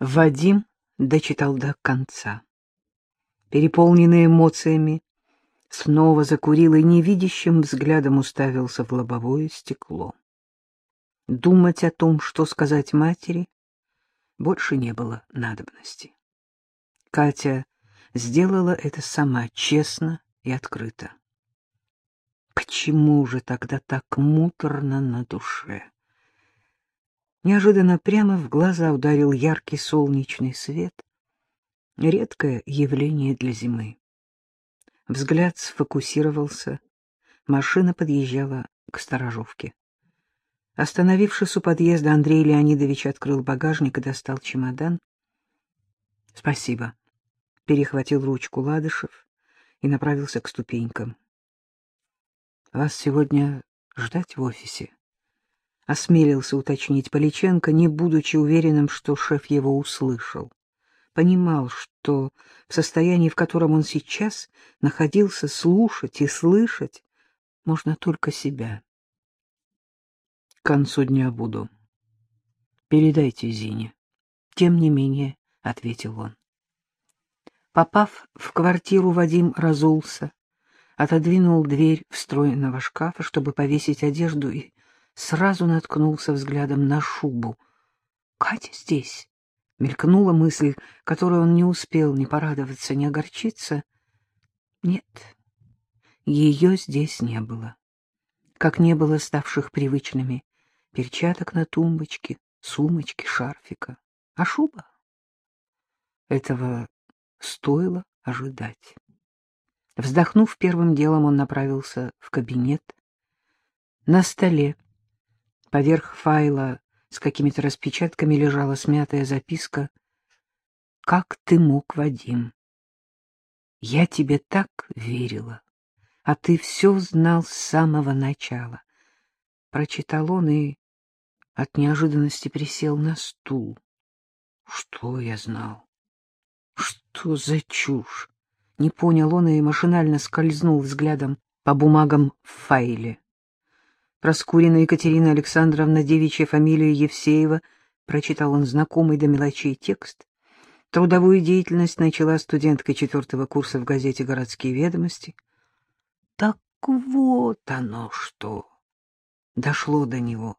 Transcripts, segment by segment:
Вадим дочитал до конца. Переполненный эмоциями, снова закурил и невидящим взглядом уставился в лобовое стекло. Думать о том, что сказать матери, больше не было надобности. Катя сделала это сама, честно и открыто. Почему же тогда так муторно на душе? Неожиданно прямо в глаза ударил яркий солнечный свет. Редкое явление для зимы. Взгляд сфокусировался. Машина подъезжала к сторожовке. Остановившись у подъезда, Андрей Леонидович открыл багажник и достал чемодан. — Спасибо. Перехватил ручку Ладышев и направился к ступенькам. — Вас сегодня ждать в офисе? — осмелился уточнить Поличенко, не будучи уверенным, что шеф его услышал. Понимал, что в состоянии, в котором он сейчас находился, слушать и слышать можно только себя. — К концу дня буду. — Передайте Зине. Тем не менее, — ответил он. Попав в квартиру, Вадим разулся, отодвинул дверь встроенного шкафа, чтобы повесить одежду, и сразу наткнулся взглядом на шубу. «Катя здесь!» — мелькнула мысль, которой он не успел ни порадоваться, ни огорчиться. Нет, ее здесь не было. Как не было ставших привычными перчаток на тумбочке, сумочки, шарфика. А шуба? Этого стоило ожидать. Вздохнув первым делом, он направился в кабинет. На столе Поверх файла с какими-то распечатками лежала смятая записка. «Как ты мог, Вадим? Я тебе так верила, а ты все знал с самого начала». Прочитал он и от неожиданности присел на стул. Что я знал? Что за чушь? Не понял он и машинально скользнул взглядом по бумагам в файле. Проскурина Екатерина Александровна, девичья фамилия Евсеева, прочитал он знакомый до мелочей текст. Трудовую деятельность начала студентка четвертого курса в газете «Городские ведомости». Так вот оно что! Дошло до него.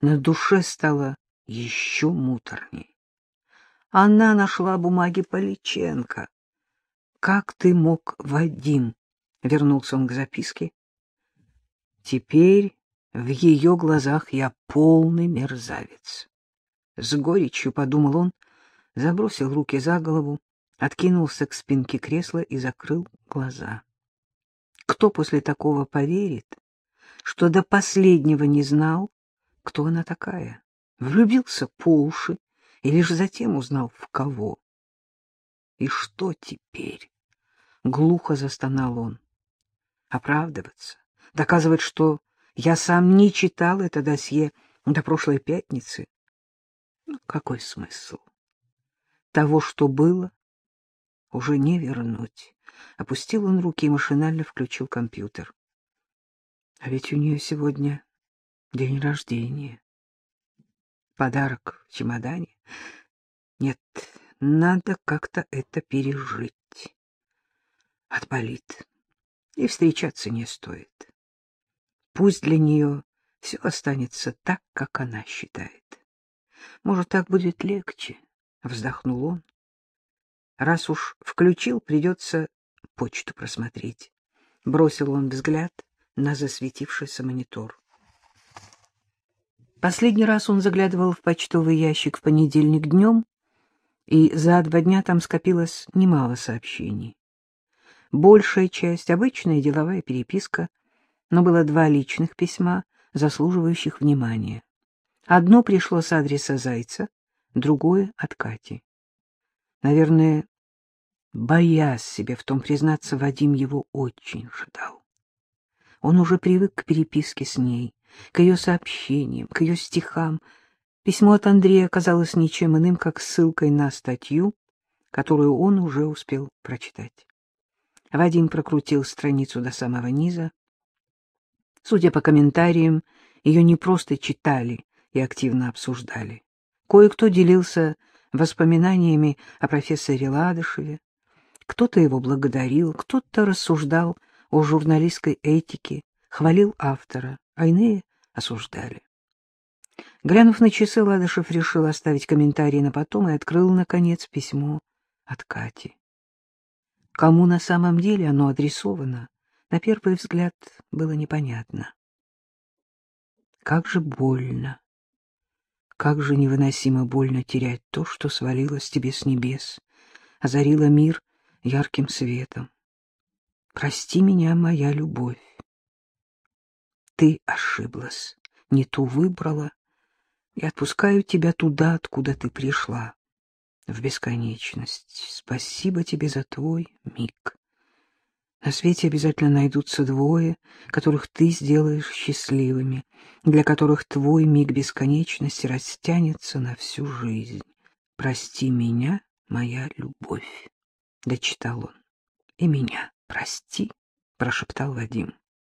На душе стало еще муторней. Она нашла бумаги Поличенко. «Как ты мог, Вадим?» — вернулся он к записке. Теперь в ее глазах я полный мерзавец. С горечью подумал он, забросил руки за голову, откинулся к спинке кресла и закрыл глаза. Кто после такого поверит, что до последнего не знал, кто она такая? Влюбился по уши и лишь затем узнал, в кого. И что теперь? Глухо застонал он. Оправдываться? Доказывать, что я сам не читал это досье до прошлой пятницы. Ну, какой смысл? Того, что было, уже не вернуть. Опустил он руки и машинально включил компьютер. А ведь у нее сегодня день рождения. Подарок в чемодане. Нет, надо как-то это пережить. Отболит. И встречаться не стоит. Пусть для нее все останется так, как она считает. Может, так будет легче, — вздохнул он. Раз уж включил, придется почту просмотреть. Бросил он взгляд на засветившийся монитор. Последний раз он заглядывал в почтовый ящик в понедельник днем, и за два дня там скопилось немало сообщений. Большая часть — обычная деловая переписка — но было два личных письма, заслуживающих внимания. Одно пришло с адреса Зайца, другое — от Кати. Наверное, боясь себе в том признаться, Вадим его очень ждал. Он уже привык к переписке с ней, к ее сообщениям, к ее стихам. Письмо от Андрея оказалось ничем иным, как ссылкой на статью, которую он уже успел прочитать. Вадим прокрутил страницу до самого низа, Судя по комментариям, ее не просто читали и активно обсуждали. Кое-кто делился воспоминаниями о профессоре Ладышеве. Кто-то его благодарил, кто-то рассуждал о журналистской этике, хвалил автора, а иные осуждали. Глянув на часы, Ладышев решил оставить комментарий на потом и открыл, наконец, письмо от Кати. Кому на самом деле оно адресовано, на первый взгляд было непонятно. Как же больно, как же невыносимо больно терять то, что свалилось тебе с небес, озарило мир ярким светом. Прости меня, моя любовь. Ты ошиблась, не ту выбрала, и отпускаю тебя туда, откуда ты пришла, в бесконечность. Спасибо тебе за твой миг. На свете обязательно найдутся двое, которых ты сделаешь счастливыми, для которых твой миг бесконечности растянется на всю жизнь. Прости меня, моя любовь, — дочитал он. И меня прости, — прошептал Вадим.